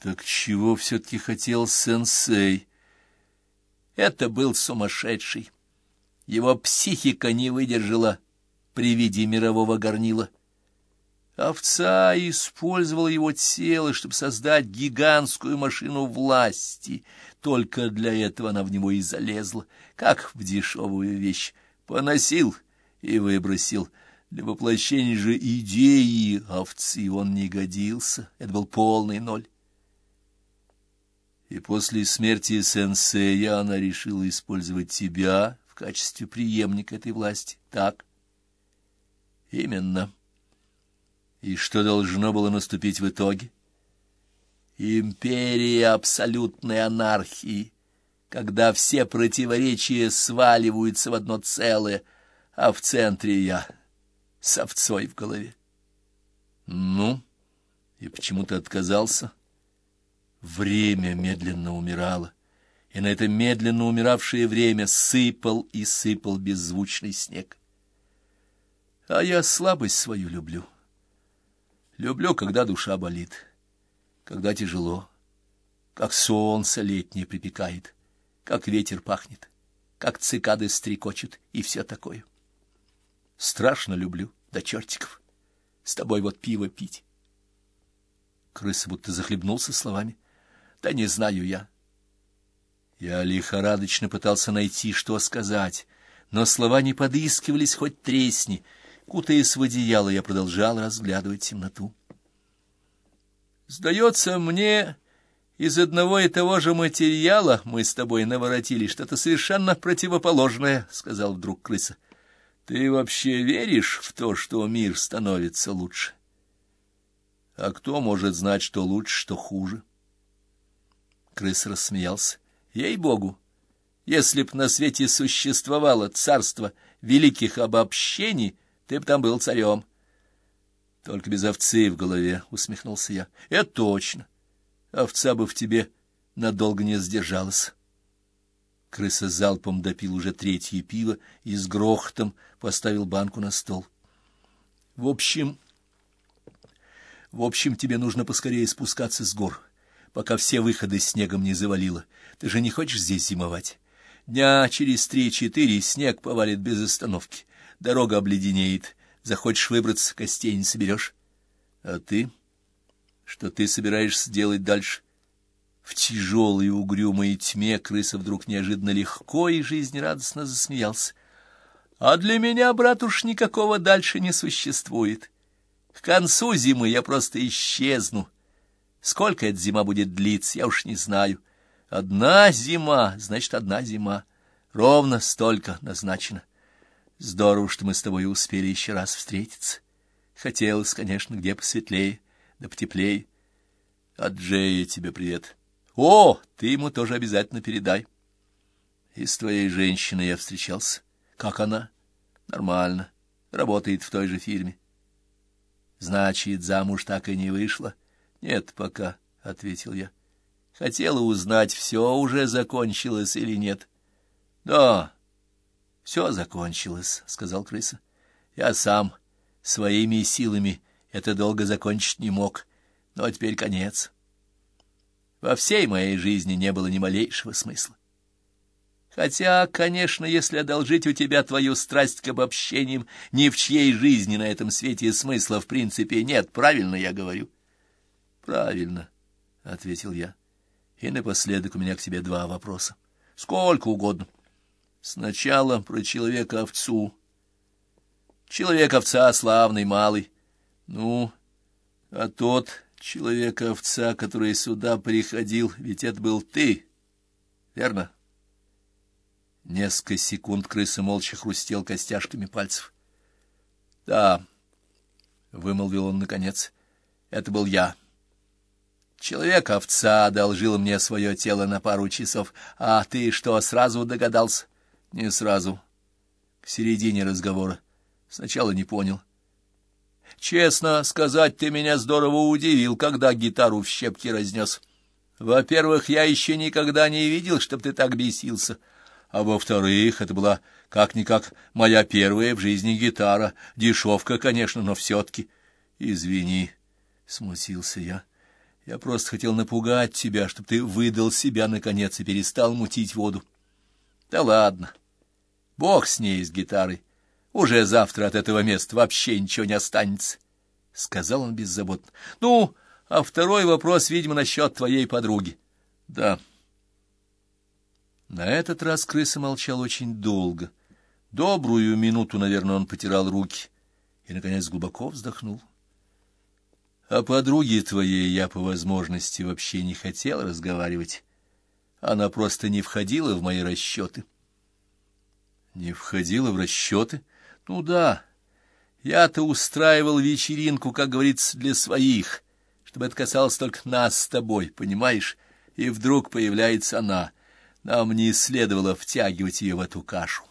Так чего все-таки хотел сенсей? Это был сумасшедший. Его психика не выдержала при виде мирового горнила. Овца использовала его тело, чтобы создать гигантскую машину власти. Только для этого она в него и залезла, как в дешевую вещь. Поносил и выбросил. Для воплощения же идеи овцы он не годился. Это был полный ноль. И после смерти сенсея она решила использовать тебя в качестве преемника этой власти. Так? Именно. И что должно было наступить в итоге? Империя абсолютной анархии, когда все противоречия сваливаются в одно целое, а в центре я с овцой в голове. Ну, и почему ты отказался? Время медленно умирало, и на это медленно умиравшее время сыпал и сыпал беззвучный снег. А я слабость свою люблю. Люблю, когда душа болит, когда тяжело, как солнце летнее припекает, как ветер пахнет, как цикады стрекочут и все такое. Страшно люблю, до чертиков. С тобой вот пиво пить. Крыса будто захлебнулся словами. Да не знаю я. Я лихорадочно пытался найти, что сказать, но слова не подыскивались хоть тресни — Кутаясь в одеяло, я продолжал разглядывать темноту. «Сдается мне, из одного и того же материала мы с тобой наворотили что-то совершенно противоположное», — сказал вдруг крыса. «Ты вообще веришь в то, что мир становится лучше?» «А кто может знать, что лучше, что хуже?» Крыса рассмеялся. «Ей-богу! Если б на свете существовало царство великих обобщений, ты б там был царем. — Только без овцы в голове, — усмехнулся я. — Это точно. Овца бы в тебе надолго не сдержалась. Крыса залпом допил уже третье пиво и с грохотом поставил банку на стол. — В общем... В общем, тебе нужно поскорее спускаться с гор, пока все выходы снегом не завалило. Ты же не хочешь здесь зимовать? Дня через три-четыре снег повалит без остановки дорога обледенеет. Захочешь выбраться, костей не соберешь. А ты? Что ты собираешься делать дальше? В тяжелой угрюмой тьме крыса вдруг неожиданно легко и жизнерадостно засмеялся. А для меня, брат, уж никакого дальше не существует. К концу зимы я просто исчезну. Сколько эта зима будет длиться, я уж не знаю. Одна зима, значит, одна зима. Ровно столько назначено. Здорово, что мы с тобой успели еще раз встретиться. Хотелось, конечно, где посветлее, да потеплее. От Джея тебе привет. О, ты ему тоже обязательно передай. И с твоей женщиной я встречался. Как она? Нормально. Работает в той же фирме. Значит, замуж так и не вышла? Нет, пока, — ответил я. Хотела узнать, все уже закончилось или нет. Да, все закончилось, — сказал крыса. Я сам своими силами это долго закончить не мог, но теперь конец. Во всей моей жизни не было ни малейшего смысла. Хотя, конечно, если одолжить у тебя твою страсть к обобщениям, ни в чьей жизни на этом свете смысла в принципе нет, правильно я говорю? — Правильно, — ответил я. И напоследок у меня к тебе два вопроса. Сколько угодно. — Сначала про человека-овцу. Человек-овца славный, малый. Ну, а тот человек-овца, который сюда приходил, ведь это был ты, верно? Несколько секунд крыса молча хрустел костяшками пальцев. — Да, — вымолвил он наконец, — это был я. Человек-овца одолжил мне свое тело на пару часов, а ты что, сразу догадался? — не сразу. К середине разговора. Сначала не понял. Честно сказать, ты меня здорово удивил, когда гитару в щепки разнес. Во-первых, я еще никогда не видел, чтоб ты так бесился. А во-вторых, это была как-никак моя первая в жизни гитара. Дешевка, конечно, но все-таки. Извини, — смутился я. Я просто хотел напугать тебя, чтобы ты выдал себя, наконец, и перестал мутить воду. Да ладно. Бог с ней, с гитарой. Уже завтра от этого места вообще ничего не останется, — сказал он беззаботно. Ну, а второй вопрос, видимо, насчет твоей подруги. Да. На этот раз крыса молчал очень долго. Добрую минуту, наверное, он потирал руки и, наконец, глубоко вздохнул. О подруге твоей я по возможности вообще не хотел разговаривать. Она просто не входила в мои расчеты. Не входила в расчеты? Ну да. Я-то устраивал вечеринку, как говорится, для своих, чтобы это касалось только нас с тобой, понимаешь? И вдруг появляется она. Нам не следовало втягивать ее в эту кашу.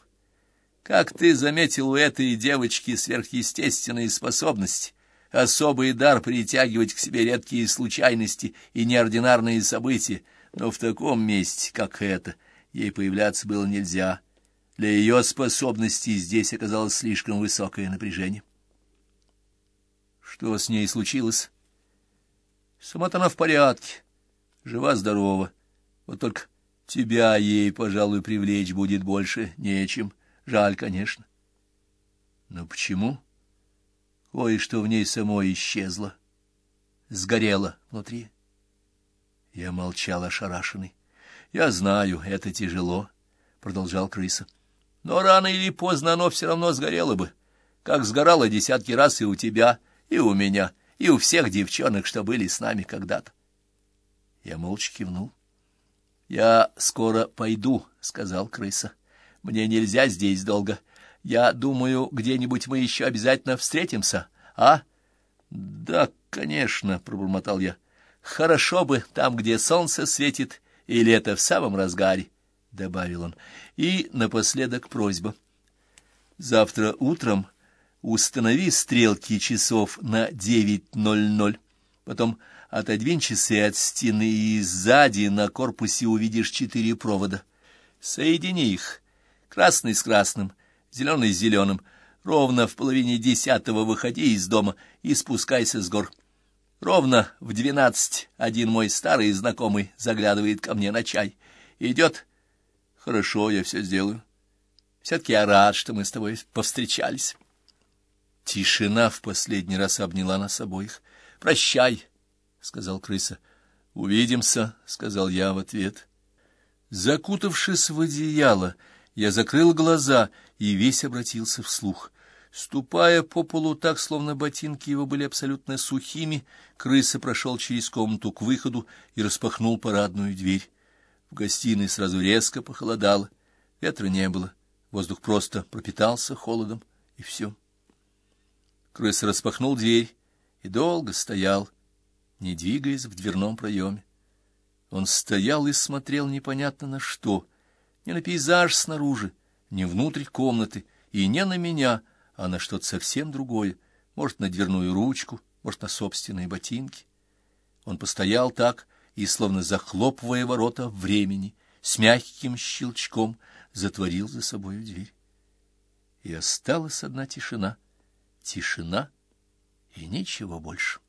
Как ты заметил, у этой девочки сверхъестественные способности особый дар притягивать к себе редкие случайности и неординарные события, но в таком месте, как это, ей появляться было нельзя. Для ее способностей здесь оказалось слишком высокое напряжение. Что с ней случилось? Сама-то она в порядке, жива-здорова. Вот только тебя ей, пожалуй, привлечь будет больше нечем. Жаль, конечно. Но почему? — Кое-что в ней самой исчезло, сгорело внутри. Я молчал ошарашенный. — Я знаю, это тяжело, — продолжал крыса. — Но рано или поздно оно все равно сгорело бы, как сгорало десятки раз и у тебя, и у меня, и у всех девчонок, что были с нами когда-то. Я молча кивнул. — Я скоро пойду, — сказал крыса. — Мне нельзя здесь долго. Я думаю, где-нибудь мы еще обязательно встретимся, а? — Да, конечно, — пробормотал я. — Хорошо бы там, где солнце светит, и лето в самом разгаре, — добавил он. И напоследок просьба. Завтра утром установи стрелки часов на девять ноль ноль. Потом отодвинь часы от стены, и сзади на корпусе увидишь четыре провода. Соедини их, красный с красным, зеленый с зеленым. Ровно в половине десятого выходи из дома и спускайся с гор. Ровно в двенадцать один мой старый знакомый заглядывает ко мне на чай. Идет? Хорошо, я все сделаю. Все-таки я рад, что мы с тобой повстречались. Тишина в последний раз обняла нас обоих. «Прощай», — сказал крыса. «Увидимся», — сказал я в ответ. Закутавшись в одеяло, я закрыл глаза и весь обратился вслух. Ступая по полу так, словно ботинки его были абсолютно сухими, крыса прошел через комнату к выходу и распахнул парадную дверь. В гостиной сразу резко похолодало, ветра не было, воздух просто пропитался холодом, и все. Крыса распахнул дверь и долго стоял, не двигаясь в дверном проеме. Он стоял и смотрел непонятно на что — не на пейзаж снаружи, не внутрь комнаты и не на меня, а на что-то совсем другое, может, на дверную ручку, может, на собственные ботинки. Он постоял так и, словно захлопывая ворота времени, с мягким щелчком затворил за собою дверь. И осталась одна тишина, тишина и ничего больше.